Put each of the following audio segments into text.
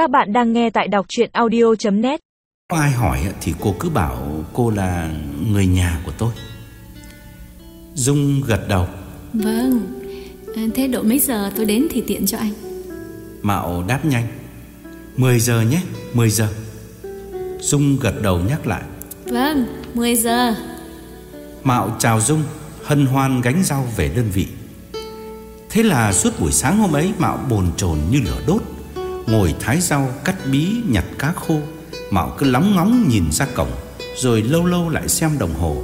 Các bạn đang nghe tại đọc chuyện audio.net Có ai hỏi thì cô cứ bảo cô là người nhà của tôi. Dung gật đầu. Vâng à, Thế độ mấy giờ tôi đến thì tiện cho anh. Mạo đáp nhanh. 10 giờ nhé 10 giờ. Dung gật đầu nhắc lại. Vâng 10 giờ. Mạo chào Dung Hân hoan gánh rau về đơn vị. Thế là suốt buổi sáng hôm ấy Mạo bồn chồn như lửa đốt Ngồi thái rau cắt bí nhặt cá khô, Mạo cứ lóng ngóng nhìn ra cổng, Rồi lâu lâu lại xem đồng hồ.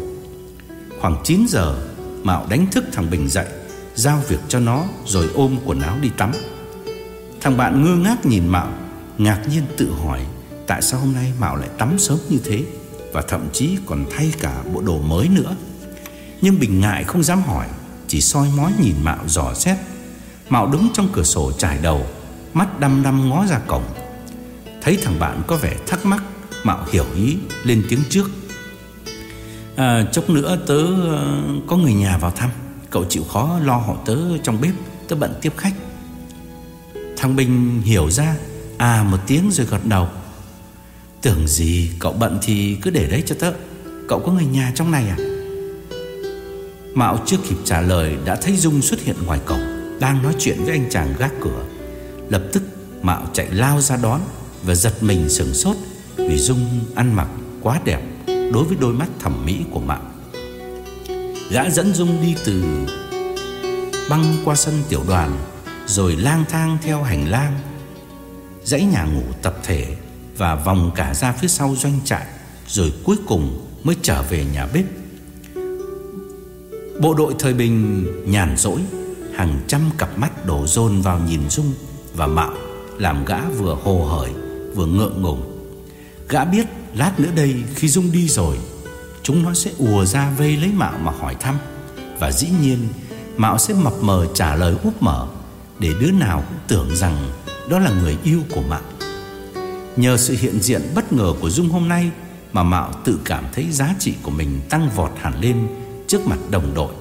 Khoảng 9 giờ, Mạo đánh thức thằng Bình dậy, Giao việc cho nó rồi ôm quần áo đi tắm. Thằng bạn ngơ ngác nhìn Mạo, Ngạc nhiên tự hỏi Tại sao hôm nay Mạo lại tắm sớm như thế Và thậm chí còn thay cả bộ đồ mới nữa. Nhưng Bình ngại không dám hỏi, Chỉ soi mói nhìn Mạo dò xét. Mạo đứng trong cửa sổ trải đầu Mắt đăm đăm ngó ra cổng. Thấy thằng bạn có vẻ thắc mắc Mạo hiểu ý lên tiếng trước. À, Chốc nữa tớ ờ, có người nhà vào thăm. Cậu chịu khó lo họ tớ trong bếp Tớ bận tiếp khách. Thằng Bình hiểu ra À một tiếng rồi gật đầu. Tưởng gì cậu bận thì cứ để đấy cho tớ. Cậu có người nhà trong này à? Mạo chưa kịp trả lời Đã thấy Dung xuất hiện ngoài cổng Đang nói chuyện với anh chàng gác cửa. Lập tức Mạo chạy lao ra đón Và giật mình sừng sốt Vì Dung ăn mặc quá đẹp Đối với đôi mắt thẩm mỹ của Mạo. Gã dẫn Dung đi từ Băng qua sân tiểu đoàn Rồi lang thang theo hành lang, Dãy nhà ngủ tập thể Và vòng cả ra phía sau doanh trại Rồi cuối cùng mới trở về nhà bếp. Bộ đội thời bình nhàn rỗi, Hàng trăm cặp mắt đổ dồn vào nhìn Dung và Mạo, Làm gã vừa hồ hởi, vừa ngượng ngùng. Gã biết lát nữa đây khi Dung đi rồi, Chúng nó sẽ ùa ra vây lấy Mạo mà hỏi thăm. Và dĩ nhiên, Mạo sẽ mập mờ trả lời úp mở, Để đứa nào cũng tưởng rằng Đó là người yêu của Mạo. Nhờ sự hiện diện bất ngờ của Dung hôm nay Mà Mạo tự cảm thấy giá trị của mình tăng vọt hẳn lên Trước mặt đồng đội.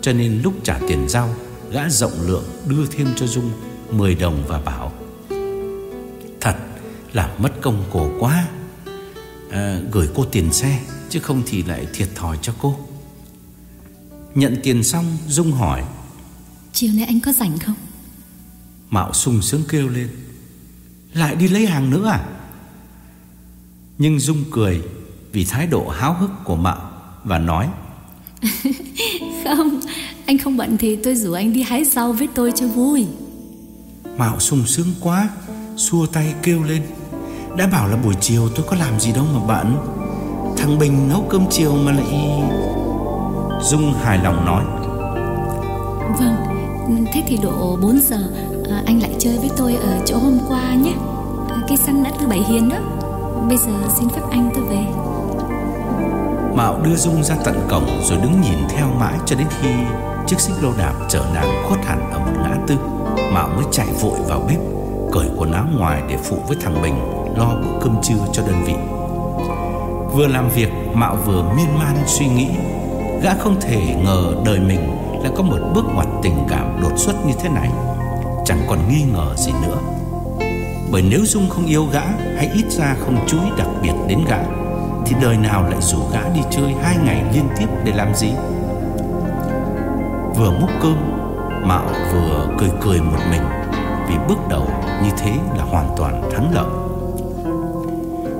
Cho nên lúc trả tiền giao, Gã rộng lượng đưa thêm cho Dung 10 đồng và bảo Thật là mất công cổ quá. À, Gửi cô tiền xe Chứ không thì lại thiệt thòi cho cô. Nhận tiền xong Dung hỏi Chiều nay anh có rảnh không? Mạo sung sướng kêu lên Lại đi lấy hàng nữa à? Nhưng Dung cười Vì thái độ háo hức của Mạo Và nói Không Anh không bận thì tôi rủ anh đi hái rau với tôi cho vui Mạo sung sướng quá Xua tay kêu lên. Đã bảo là buổi chiều tôi có làm gì đâu mà bận. Thằng Bình nấu cơm chiều mà lại Dung hài lòng nói. Vâng Thế thì độ 4 giờ à, Anh lại chơi với tôi ở chỗ hôm qua nhé. À, Cây săn đã từ Bảy Hiền đó. Bây giờ xin phép anh tôi về. Mạo đưa Dung ra tận cổng Rồi đứng nhìn theo mãi cho đến khi Chiếc xích lô đạp chở nàng khuất hẳn ở một ngã tư Mạo mới chạy vội vào bếp, Cởi quần áo ngoài để phụ với thằng Bình Lo bữa cơm trưa cho đơn vị. Vừa làm việc, Mạo vừa miên man suy nghĩ, Gã không thể ngờ đời mình Lại có một bước ngoặt tình cảm đột xuất như thế này. Chẳng còn nghi ngờ gì nữa. Bởi nếu Dung không yêu gã Hay ít ra không chú ý đặc biệt đến gã, Thì đời nào lại rủ gã đi chơi hai ngày liên tiếp để làm gì? Vừa múc cơm Mạo vừa cười cười một mình, Vì bước đầu như thế là hoàn toàn thắng lợi.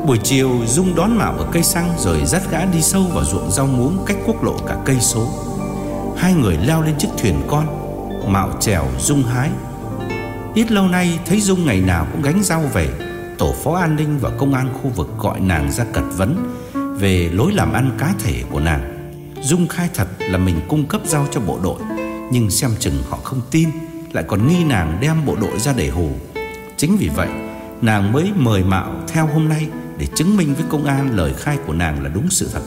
Buổi chiều, Dung đón Mạo ở cây xăng Rồi dắt gã đi sâu vào ruộng rau muống Cách quốc lộ cả cây số. Hai người leo lên chiếc thuyền con, Mạo trèo Dung hái. Ít lâu nay, thấy Dung ngày nào cũng gánh rau về, Tổ phó an ninh và công an khu vực gọi nàng ra cật vấn Về lối làm ăn cá thể của nàng. Dung khai thật là mình cung cấp rau cho bộ đội. Nhưng xem chừng họ không tin, Lại còn nghi nàng đem bộ đội ra để hù. Chính vì vậy, Nàng mới mời Mạo theo hôm nay Để chứng minh với công an lời khai của nàng là đúng sự thật.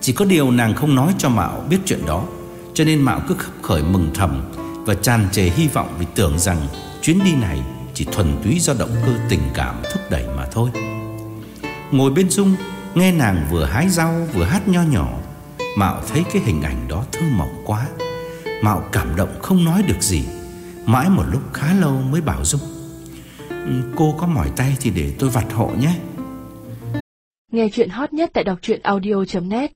Chỉ có điều nàng không nói cho Mạo biết chuyện đó, Cho nên Mạo cứ khấp khởi mừng thầm Và tràn trề hy vọng vì tưởng rằng Chuyến đi này chỉ thuần túy do động cơ tình cảm thúc đẩy mà thôi. Ngồi bên Dung, Nghe nàng vừa hái rau, vừa hát nho nhỏ, Mạo thấy cái hình ảnh đó thơ mộng quá. Mạo cảm động không nói được gì, Mãi một lúc khá lâu mới bảo Dung ừ, Cô có mỏi tay thì để tôi vặt hộ nhé. Nghe chuyện hot nhất tại đọc truyện audio.net